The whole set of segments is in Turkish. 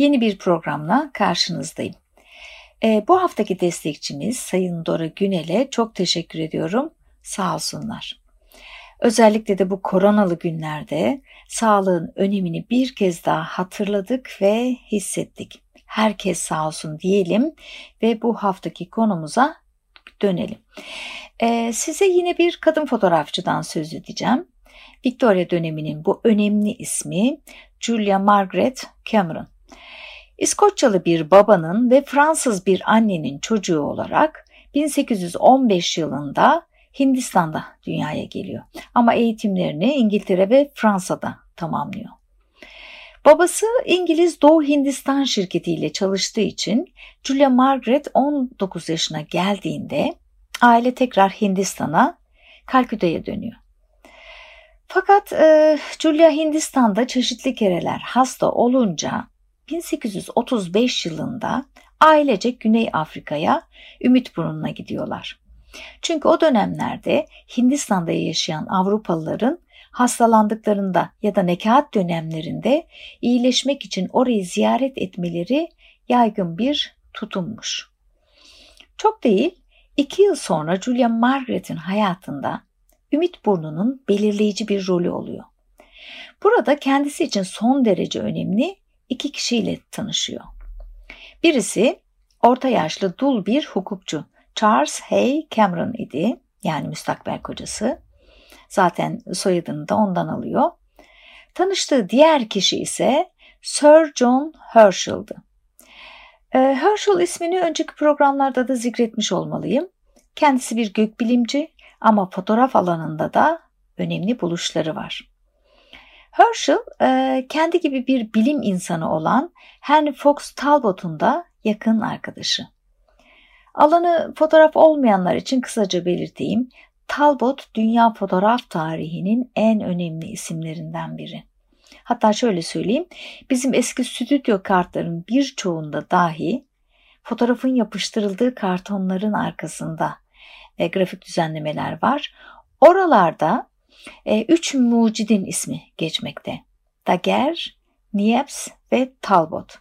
Yeni bir programla karşınızdayım. E, bu haftaki destekçimiz Sayın Dora Günel'e çok teşekkür ediyorum. Sağ olsunlar. Özellikle de bu koronalı günlerde sağlığın önemini bir kez daha hatırladık ve hissettik. Herkes sağ olsun diyelim ve bu haftaki konumuza dönelim. Ee, size yine bir kadın fotoğrafçıdan söz edeceğim. Victoria döneminin bu önemli ismi Julia Margaret Cameron. İskoçyalı bir babanın ve Fransız bir annenin çocuğu olarak 1815 yılında Hindistan'da dünyaya geliyor. Ama eğitimlerini İngiltere ve Fransa'da tamamlıyor. Babası İngiliz Doğu Hindistan şirketiyle çalıştığı için Julia Margaret 19 yaşına geldiğinde aile tekrar Hindistan'a, Kalküta'ya dönüyor. Fakat e, Julia Hindistan'da çeşitli kereler hasta olunca 1835 yılında ailece Güney Afrika'ya Ümitburnu'na gidiyorlar. Çünkü o dönemlerde Hindistan'da yaşayan Avrupalıların hastalandıklarında ya da nekaat dönemlerinde iyileşmek için orayı ziyaret etmeleri yaygın bir tutummuş. Çok değil, iki yıl sonra Julia Margaret'in hayatında Ümit Burnu'nun belirleyici bir rolü oluyor. Burada kendisi için son derece önemli iki kişiyle tanışıyor. Birisi orta yaşlı dul bir hukukçu Charles Hay Cameron idi. Yani müstakbel kocası. Zaten soyadını da ondan alıyor. Tanıştığı diğer kişi ise Sir John Herschel'dı. Ee, Herschel ismini önceki programlarda da zikretmiş olmalıyım. Kendisi bir gökbilimci ama fotoğraf alanında da önemli buluşları var. Herschel e, kendi gibi bir bilim insanı olan Henry Fox Talbot'un da yakın arkadaşı. Alanı fotoğraf olmayanlar için kısaca belirteyim. Talbot dünya fotoğraf tarihinin en önemli isimlerinden biri. Hatta şöyle söyleyeyim, bizim eski stüdyo kartların birçoğunda dahi fotoğrafın yapıştırıldığı kartonların arkasında e, grafik düzenlemeler var. Oralarda e, üç mucidin ismi geçmekte. Daguerre, Niepce ve Talbot.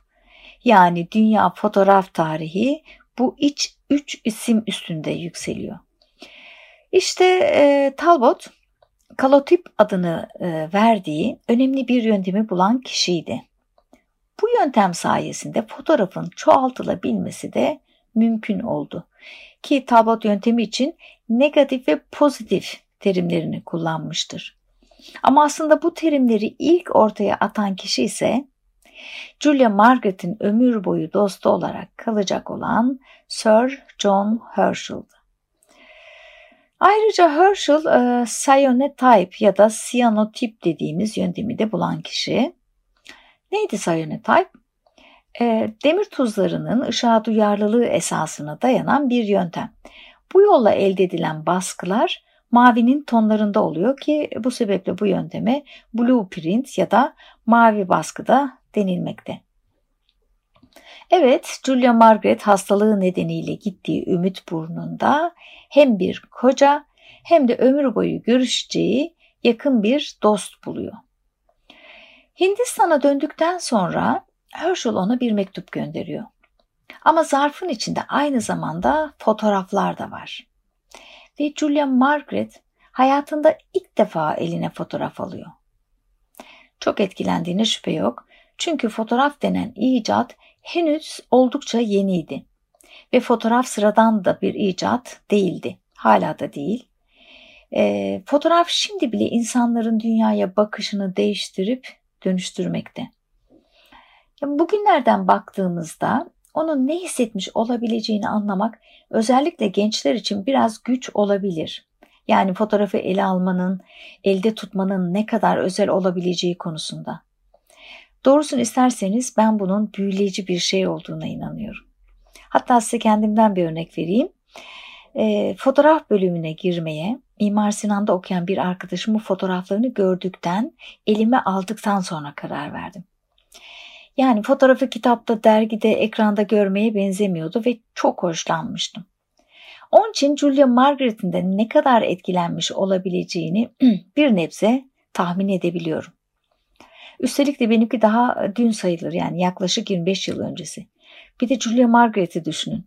Yani dünya fotoğraf tarihi bu iç üç isim üstünde yükseliyor. İşte e, Talbot, kalotip adını e, verdiği önemli bir yöntemi bulan kişiydi. Bu yöntem sayesinde fotoğrafın çoğaltılabilmesi de mümkün oldu. Ki Talbot yöntemi için negatif ve pozitif terimlerini kullanmıştır. Ama aslında bu terimleri ilk ortaya atan kişi ise Julia Margaret'in ömür boyu dostu olarak kalacak olan Sir John Herschel'dı. Ayrıca Herschel e, cyanotype ya da siyanotip dediğimiz yöntemi de bulan kişi. Neydi cyanotype? E, demir tuzlarının ışığa duyarlılığı esasına dayanan bir yöntem. Bu yolla elde edilen baskılar mavinin tonlarında oluyor ki bu sebeple bu yönteme blueprint ya da mavi baskıda denilmekte. Evet, Julia Margaret hastalığı nedeniyle gittiği Ümit Burnu'nda hem bir koca hem de ömür boyu görüşeceği yakın bir dost buluyor. Hindistan'a döndükten sonra Herschel ona bir mektup gönderiyor. Ama zarfın içinde aynı zamanda fotoğraflar da var. Ve Julia Margaret hayatında ilk defa eline fotoğraf alıyor. Çok etkilendiğine şüphe yok. Çünkü fotoğraf denen icat henüz oldukça yeniydi. Ve fotoğraf sıradan da bir icat değildi. Hala da değil. E, fotoğraf şimdi bile insanların dünyaya bakışını değiştirip dönüştürmekte. Bugünlerden baktığımızda onun ne hissetmiş olabileceğini anlamak özellikle gençler için biraz güç olabilir. Yani fotoğrafı ele almanın, elde tutmanın ne kadar özel olabileceği konusunda. Doğrusunu isterseniz ben bunun büyüleyici bir şey olduğuna inanıyorum. Hatta size kendimden bir örnek vereyim. E, fotoğraf bölümüne girmeye Mimar Sinan'da okuyan bir arkadaşımın fotoğraflarını gördükten, elime aldıktan sonra karar verdim. Yani fotoğrafı kitapta, dergide, ekranda görmeye benzemiyordu ve çok hoşlanmıştım. Onun için Julia Margaret'in de ne kadar etkilenmiş olabileceğini bir nebze tahmin edebiliyorum. Üstelik de benimki daha dün sayılır yani yaklaşık 25 yıl öncesi. Bir de Julia Margaret'i düşünün.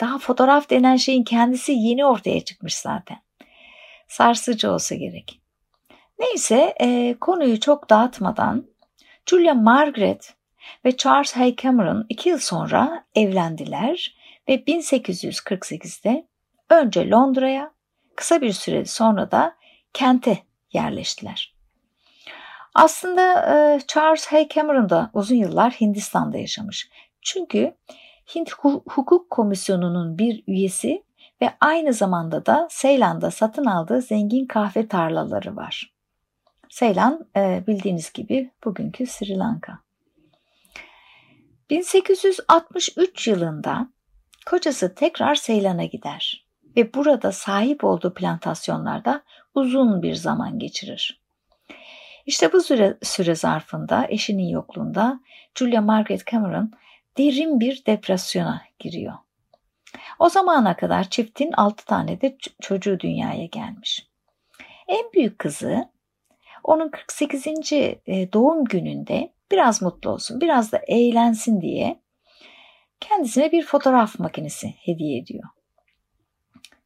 Daha fotoğraf denen şeyin kendisi yeni ortaya çıkmış zaten. Sarsıcı olsa gerek. Neyse e, konuyu çok dağıtmadan Julia Margaret ve Charles Hay Cameron iki yıl sonra evlendiler ve 1848'de önce Londra'ya kısa bir süre sonra da Kent'e yerleştiler. Aslında e, Charles Hay Cameron da uzun yıllar Hindistan'da yaşamış. Çünkü Hint Hukuk Komisyonu'nun bir üyesi ve aynı zamanda da Seylan'da satın aldığı zengin kahve tarlaları var. Seylan e, bildiğiniz gibi bugünkü Sri Lanka. 1863 yılında kocası tekrar Seylan'a gider ve burada sahip olduğu plantasyonlarda uzun bir zaman geçirir. İşte bu süre, süre zarfında eşinin yokluğunda Julia Margaret Cameron derin bir depresyona giriyor. O zamana kadar çiftin 6 tane de çocuğu dünyaya gelmiş. En büyük kızı onun 48. E, doğum gününde biraz mutlu olsun, biraz da eğlensin diye kendisine bir fotoğraf makinesi hediye ediyor.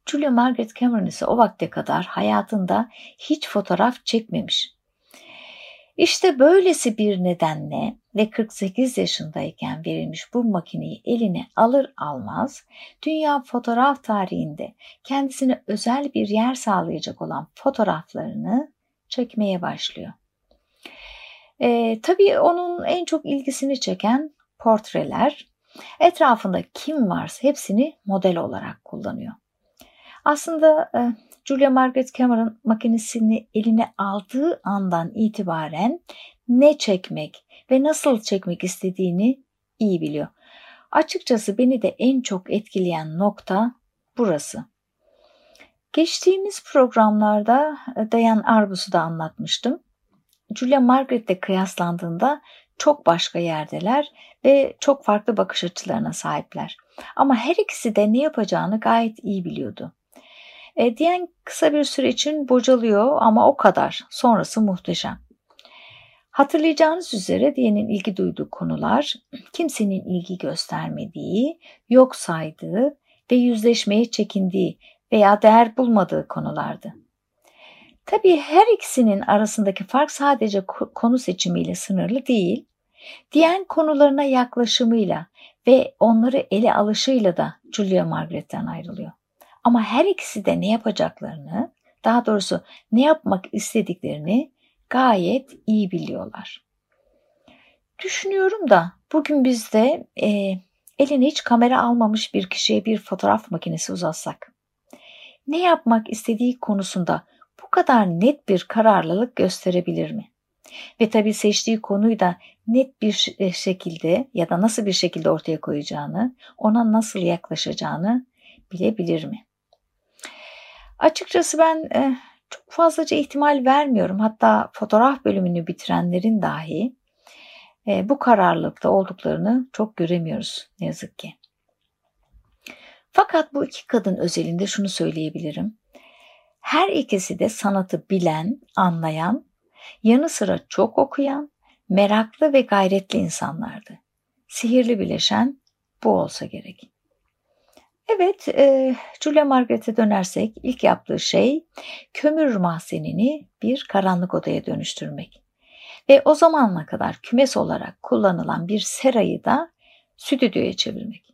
Julia Margaret Cameron ise o vakte kadar hayatında hiç fotoğraf çekmemiş. İşte böylesi bir nedenle ve 48 yaşındayken verilmiş bu makineyi eline alır almaz dünya fotoğraf tarihinde kendisine özel bir yer sağlayacak olan fotoğraflarını çekmeye başlıyor. E, tabii onun en çok ilgisini çeken portreler. Etrafında kim varsa hepsini model olarak kullanıyor. Aslında e, Julia Margaret Cameron makinesini eline aldığı andan itibaren ne çekmek ve nasıl çekmek istediğini iyi biliyor. Açıkçası beni de en çok etkileyen nokta burası. Geçtiğimiz programlarda e, Dayan Arbus'u da anlatmıştım. Julia Margaret'le kıyaslandığında çok başka yerdeler ve çok farklı bakış açılarına sahipler. Ama her ikisi de ne yapacağını gayet iyi biliyordu. E, diyen kısa bir süre için bocalıyor ama o kadar. Sonrası muhteşem. Hatırlayacağınız üzere diyenin ilgi duyduğu konular kimsenin ilgi göstermediği, yok saydığı ve yüzleşmeye çekindiği veya değer bulmadığı konulardı. Tabii her ikisinin arasındaki fark sadece konu seçimiyle sınırlı değil, diyen konularına yaklaşımıyla ve onları ele alışıyla da Julia Margaret'ten ayrılıyor. Ama her ikisi de ne yapacaklarını, daha doğrusu ne yapmak istediklerini gayet iyi biliyorlar. Düşünüyorum da bugün bizde e, eline hiç kamera almamış bir kişiye bir fotoğraf makinesi uzatsak, ne yapmak istediği konusunda bu kadar net bir kararlılık gösterebilir mi? Ve tabii seçtiği konuyu da net bir e, şekilde ya da nasıl bir şekilde ortaya koyacağını, ona nasıl yaklaşacağını bilebilir mi? Açıkçası ben e, çok fazlaca ihtimal vermiyorum. Hatta fotoğraf bölümünü bitirenlerin dahi e, bu kararlılıkta olduklarını çok göremiyoruz ne yazık ki. Fakat bu iki kadın özelinde şunu söyleyebilirim. Her ikisi de sanatı bilen, anlayan, yanı sıra çok okuyan, meraklı ve gayretli insanlardı. Sihirli bileşen bu olsa gerek. Evet, e, Julia Margaret'e dönersek ilk yaptığı şey kömür mahzenini bir karanlık odaya dönüştürmek. Ve o zamana kadar kümes olarak kullanılan bir serayı da stüdyoya çevirmek.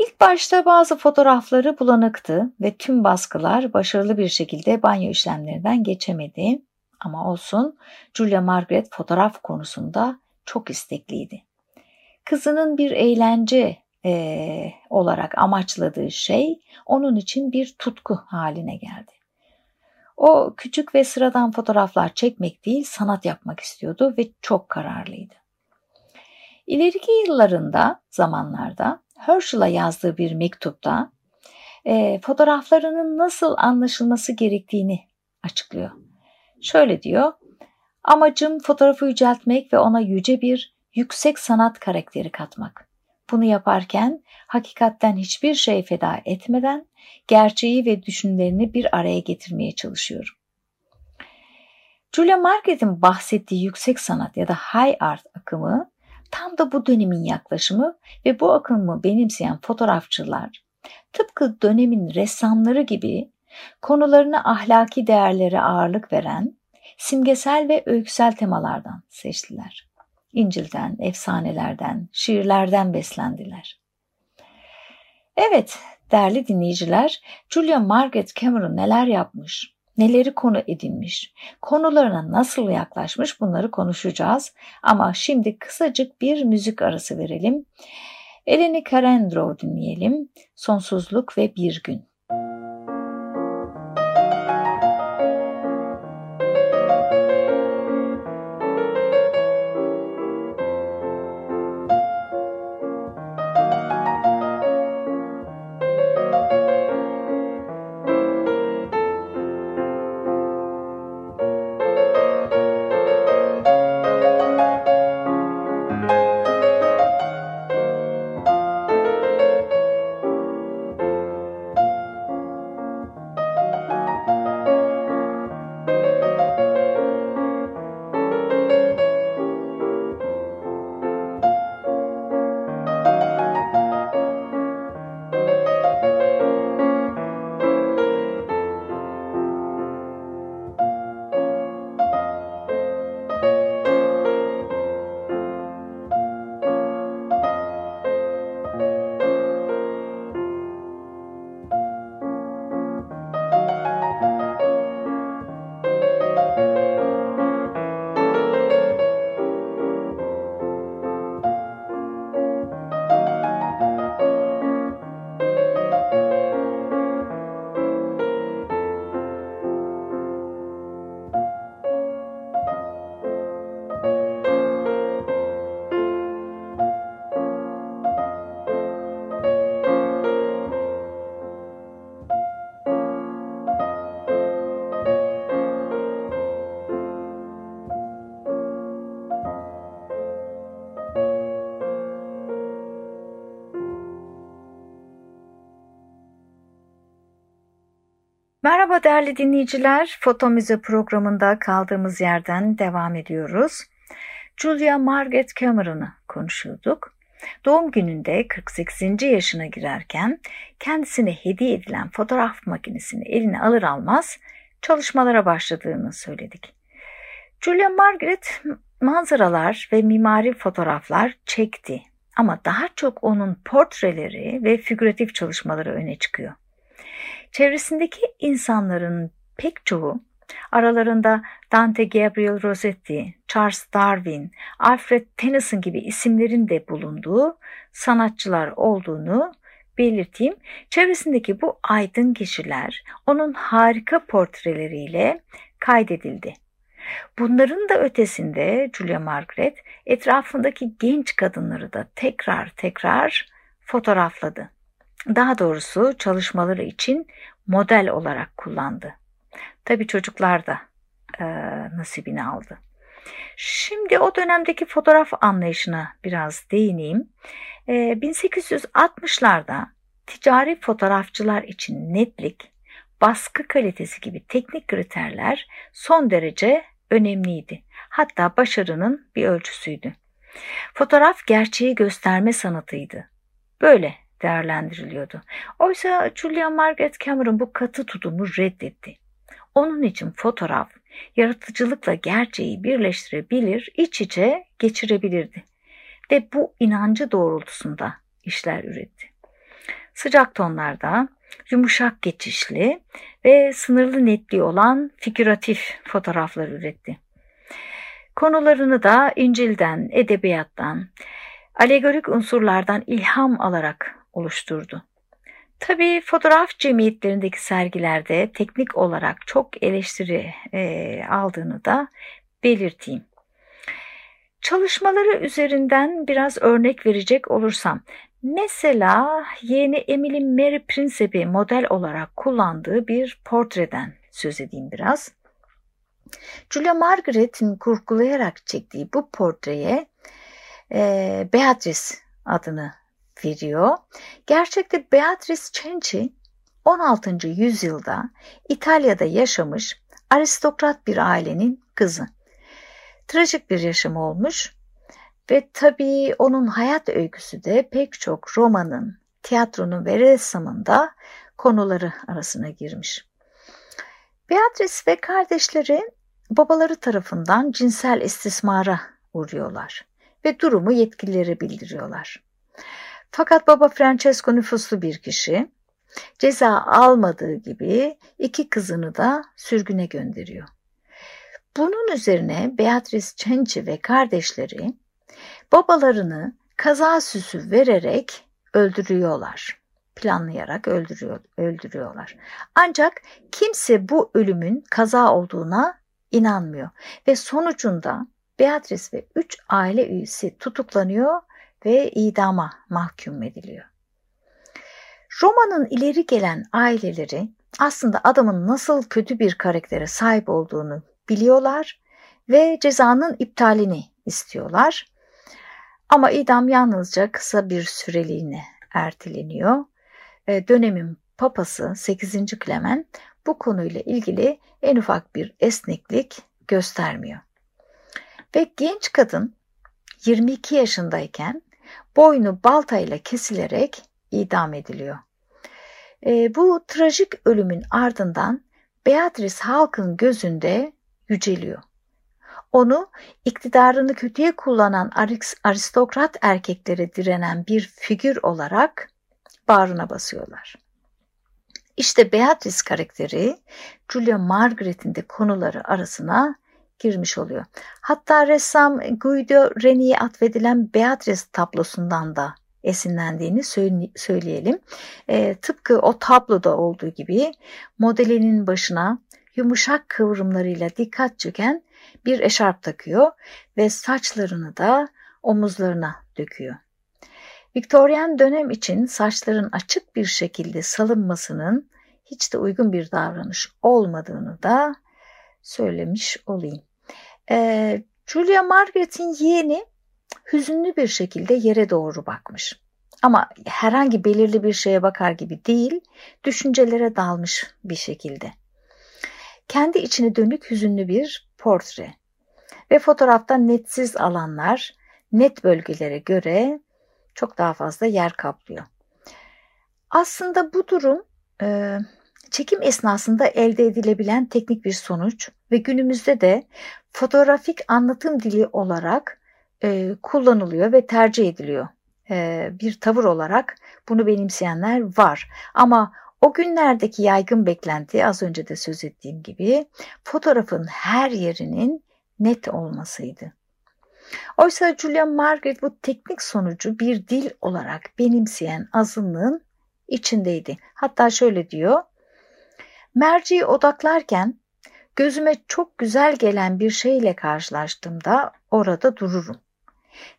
İlk başta bazı fotoğrafları bulanıktı ve tüm baskılar başarılı bir şekilde banyo işlemlerinden geçemedi. Ama olsun Julia Margaret fotoğraf konusunda çok istekliydi. Kızının bir eğlence e, olarak amaçladığı şey onun için bir tutku haline geldi. O küçük ve sıradan fotoğraflar çekmek değil sanat yapmak istiyordu ve çok kararlıydı. İleriki yıllarında, zamanlarda Herschel'a yazdığı bir mektupta e, fotoğraflarının nasıl anlaşılması gerektiğini açıklıyor. Şöyle diyor, amacım fotoğrafı yüceltmek ve ona yüce bir yüksek sanat karakteri katmak. Bunu yaparken hakikatten hiçbir şey feda etmeden gerçeği ve düşünlerini bir araya getirmeye çalışıyorum. Julia Margaret'in bahsettiği yüksek sanat ya da high art akımı tam da bu dönemin yaklaşımı ve bu akımı benimseyen fotoğrafçılar tıpkı dönemin ressamları gibi konularına ahlaki değerlere ağırlık veren simgesel ve öyküsel temalardan seçtiler. İncil'den, efsanelerden, şiirlerden beslendiler. Evet, değerli dinleyiciler, Julia Margaret Cameron neler yapmış, neleri konu edinmiş, konularına nasıl yaklaşmış bunları konuşacağız. Ama şimdi kısacık bir müzik arası verelim. Eleni Karendro dinleyelim. Sonsuzluk ve Bir Gün. Değerli dinleyiciler. Foto Müze programında kaldığımız yerden devam ediyoruz. Julia Margaret Cameron'ı konuşuyorduk. Doğum gününde 48. yaşına girerken kendisine hediye edilen fotoğraf makinesini eline alır almaz çalışmalara başladığını söyledik. Julia Margaret manzaralar ve mimari fotoğraflar çekti ama daha çok onun portreleri ve figüratif çalışmaları öne çıkıyor. Çevresindeki insanların pek çoğu aralarında Dante Gabriel Rossetti, Charles Darwin, Alfred Tennyson gibi isimlerin de bulunduğu sanatçılar olduğunu belirteyim. Çevresindeki bu aydın kişiler onun harika portreleriyle kaydedildi. Bunların da ötesinde Julia Margaret etrafındaki genç kadınları da tekrar tekrar fotoğrafladı daha doğrusu çalışmaları için model olarak kullandı. Tabi çocuklar da e, nasibini aldı. Şimdi o dönemdeki fotoğraf anlayışına biraz değineyim. E, 1860'larda ticari fotoğrafçılar için netlik, baskı kalitesi gibi teknik kriterler son derece önemliydi. Hatta başarının bir ölçüsüydü. Fotoğraf gerçeği gösterme sanatıydı. Böyle değerlendiriliyordu. Oysa Julia Margaret Cameron bu katı tutumu reddetti. Onun için fotoğraf yaratıcılıkla gerçeği birleştirebilir, iç içe geçirebilirdi. Ve bu inancı doğrultusunda işler üretti. Sıcak tonlarda, yumuşak geçişli ve sınırlı netliği olan figüratif fotoğraflar üretti. Konularını da İncil'den, edebiyattan, alegorik unsurlardan ilham alarak oluşturdu. Tabii fotoğraf cemiyetlerindeki sergilerde teknik olarak çok eleştiri e, aldığını da belirteyim. Çalışmaları üzerinden biraz örnek verecek olursam, mesela yeni Emily Mary Principe'i model olarak kullandığı bir portreden söz edeyim biraz. Julia Margaret'in kurgulayarak çektiği bu portreye e, Beatrice adını veriyor. Gerçekte Beatrice Cenci 16. yüzyılda İtalya'da yaşamış aristokrat bir ailenin kızı. Trajik bir yaşam olmuş ve tabii onun hayat öyküsü de pek çok romanın, tiyatronun ve ressamın da konuları arasına girmiş. Beatrice ve kardeşleri babaları tarafından cinsel istismara uğruyorlar ve durumu yetkililere bildiriyorlar. Fakat baba Francesco nüfuslu bir kişi ceza almadığı gibi iki kızını da sürgüne gönderiyor. Bunun üzerine Beatrice Cenci ve kardeşleri babalarını kaza süsü vererek öldürüyorlar. Planlayarak öldürüyor, öldürüyorlar. Ancak kimse bu ölümün kaza olduğuna inanmıyor ve sonucunda Beatrice ve üç aile üyesi tutuklanıyor ve idama mahkum ediliyor. Roma'nın ileri gelen aileleri aslında adamın nasıl kötü bir karaktere sahip olduğunu biliyorlar ve cezanın iptalini istiyorlar. Ama idam yalnızca kısa bir süreliğine erteleniyor. E, dönemin papası 8. Clement bu konuyla ilgili en ufak bir esneklik göstermiyor. Ve genç kadın 22 yaşındayken boynu baltayla kesilerek idam ediliyor. E, bu trajik ölümün ardından Beatrice halkın gözünde yüceliyor. Onu iktidarını kötüye kullanan aristokrat erkeklere direnen bir figür olarak bağrına basıyorlar. İşte Beatrice karakteri Julia Margaret'in de konuları arasına girmiş oluyor. Hatta ressam Guido Reni'ye atfedilen Beatrice tablosundan da esinlendiğini söyleyelim. E, tıpkı o tabloda olduğu gibi modelinin başına yumuşak kıvrımlarıyla dikkat çeken bir eşarp takıyor ve saçlarını da omuzlarına döküyor. Viktoryen dönem için saçların açık bir şekilde salınmasının hiç de uygun bir davranış olmadığını da söylemiş olayım. Ee, Julia Margaret'in yeğeni hüzünlü bir şekilde yere doğru bakmış. Ama herhangi belirli bir şeye bakar gibi değil, düşüncelere dalmış bir şekilde. Kendi içine dönük hüzünlü bir portre ve fotoğrafta netsiz alanlar net bölgelere göre çok daha fazla yer kaplıyor. Aslında bu durum çekim esnasında elde edilebilen teknik bir sonuç ve günümüzde de fotoğrafik anlatım dili olarak e, kullanılıyor ve tercih ediliyor. E, bir tavır olarak bunu benimseyenler var. Ama o günlerdeki yaygın beklenti az önce de söz ettiğim gibi fotoğrafın her yerinin net olmasıydı. Oysa Julia Margaret bu teknik sonucu bir dil olarak benimseyen azınlığın içindeydi. Hatta şöyle diyor. Merciyi odaklarken gözüme çok güzel gelen bir şeyle karşılaştığımda orada dururum.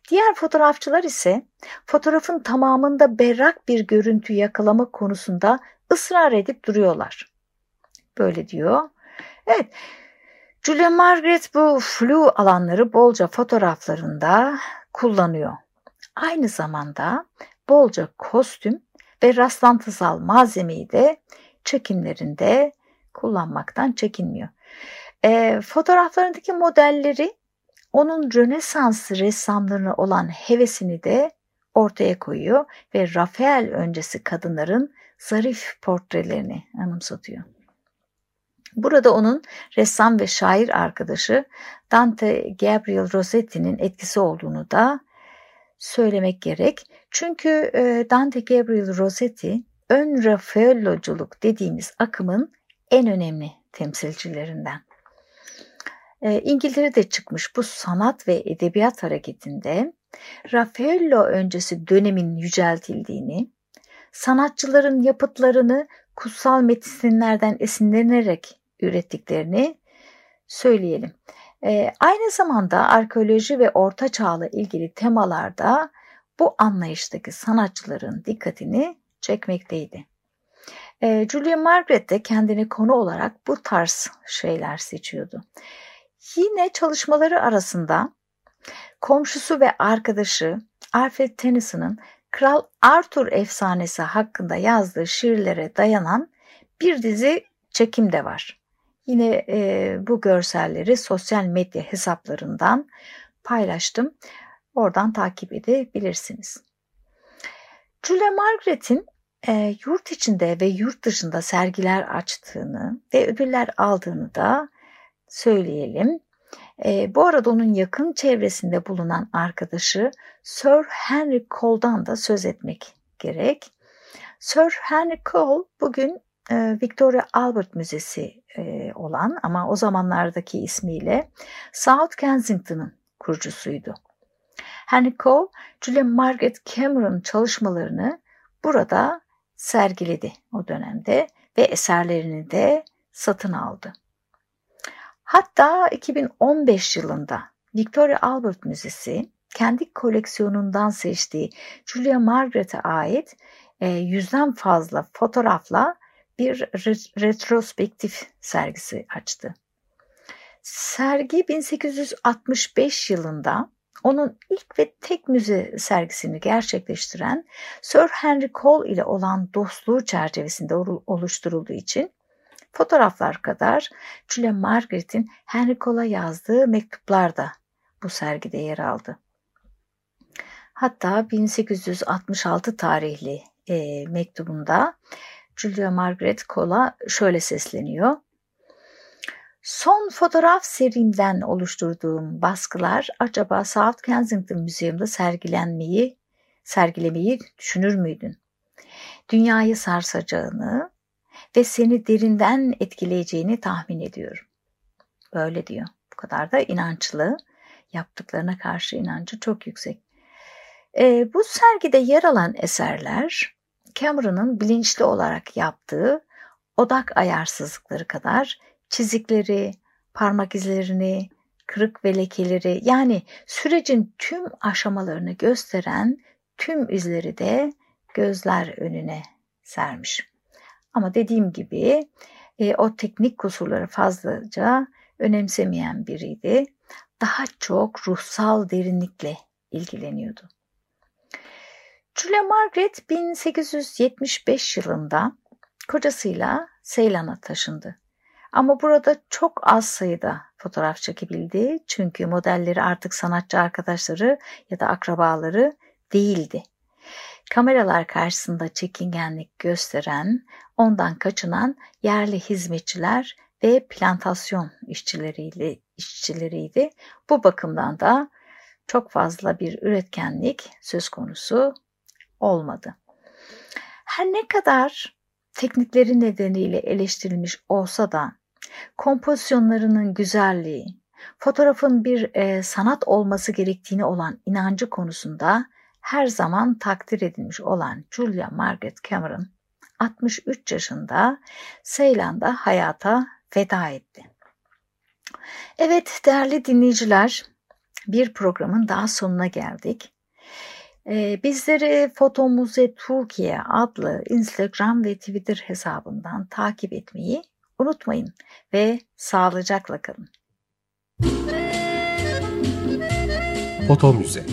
Diğer fotoğrafçılar ise fotoğrafın tamamında berrak bir görüntü yakalama konusunda ısrar edip duruyorlar. Böyle diyor. Evet, Julia Margaret bu flu alanları bolca fotoğraflarında kullanıyor. Aynı zamanda bolca kostüm ve rastlantısal malzemeyi de çekimlerinde kullanmaktan çekinmiyor. E, fotoğraflarındaki modelleri onun Rönesans ressamlarına olan hevesini de ortaya koyuyor ve Rafael öncesi kadınların zarif portrelerini anımsatıyor. Burada onun ressam ve şair arkadaşı Dante Gabriel Rossetti'nin etkisi olduğunu da söylemek gerek. Çünkü e, Dante Gabriel Rossetti ön Raffaelloculuk dediğimiz akımın en önemli temsilcilerinden. E, İngiltere'de çıkmış bu sanat ve edebiyat hareketinde Raffaello öncesi dönemin yüceltildiğini, sanatçıların yapıtlarını kutsal metinlerden esinlenerek ürettiklerini söyleyelim. E, aynı zamanda arkeoloji ve orta çağla ilgili temalarda bu anlayıştaki sanatçıların dikkatini çekmekteydi. E, Julia Margaret de kendini konu olarak bu tarz şeyler seçiyordu. Yine çalışmaları arasında komşusu ve arkadaşı Alfred Tennyson'ın Kral Arthur efsanesi hakkında yazdığı şiirlere dayanan bir dizi çekim de var. Yine e, bu görselleri sosyal medya hesaplarından paylaştım. Oradan takip edebilirsiniz. Julia Margaret'in e, yurt içinde ve yurt dışında sergiler açtığını ve ödüller aldığını da söyleyelim. E, bu arada onun yakın çevresinde bulunan arkadaşı Sir Henry Cole'dan da söz etmek gerek. Sir Henry Cole bugün e, Victoria Albert Müzesi e, olan ama o zamanlardaki ismiyle South Kensington'ın kurucusuydu. Henry Cole, Julia Margaret Cameron çalışmalarını burada sergiledi o dönemde ve eserlerini de satın aldı. Hatta 2015 yılında Victoria Albert Müzesi kendi koleksiyonundan seçtiği Julia Margaret'e ait e, yüzden fazla fotoğrafla bir retrospektif sergisi açtı. Sergi 1865 yılında onun ilk ve tek müze sergisini gerçekleştiren Sir Henry Cole ile olan dostluğu çerçevesinde oluşturulduğu için fotoğraflar kadar Julia Margaret'in Henry Cole'a yazdığı mektuplar da bu sergide yer aldı. Hatta 1866 tarihli e, mektubunda Julia Margaret Cole'a şöyle sesleniyor. Son fotoğraf serimden oluşturduğum baskılar acaba South Kensington Müzesi'nde sergilenmeyi, sergilemeyi düşünür müydün? Dünyayı sarsacağını ve seni derinden etkileyeceğini tahmin ediyorum. Böyle diyor. Bu kadar da inançlı. Yaptıklarına karşı inancı çok yüksek. E, bu sergide yer alan eserler Cameron'ın bilinçli olarak yaptığı odak ayarsızlıkları kadar çizikleri, parmak izlerini, kırık ve lekeleri yani sürecin tüm aşamalarını gösteren tüm izleri de gözler önüne sermiş. Ama dediğim gibi e, o teknik kusurları fazlaca önemsemeyen biriydi. Daha çok ruhsal derinlikle ilgileniyordu. Julia Margaret 1875 yılında kocasıyla Seylan'a taşındı. Ama burada çok az sayıda fotoğraf çekebildi çünkü modelleri artık sanatçı arkadaşları ya da akrabaları değildi. Kameralar karşısında çekingenlik gösteren, ondan kaçınan yerli hizmetçiler ve plantasyon işçileriyle işçileriydi. Bu bakımdan da çok fazla bir üretkenlik söz konusu olmadı. Her ne kadar teknikleri nedeniyle eleştirilmiş olsa da kompozisyonlarının güzelliği, fotoğrafın bir e, sanat olması gerektiğini olan inancı konusunda her zaman takdir edilmiş olan Julia Margaret Cameron 63 yaşında Seylan'da hayata veda etti. Evet değerli dinleyiciler bir programın daha sonuna geldik. Ee, bizleri Foto Muze Türkiye adlı Instagram ve Twitter hesabından takip etmeyi unutmayın ve sağlıcakla kalın. Foto Müze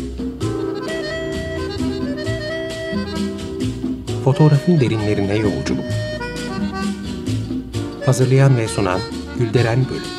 Fotoğrafın derinlerine yolculuk. Hazırlayan ve sunan Gülderen Bölüm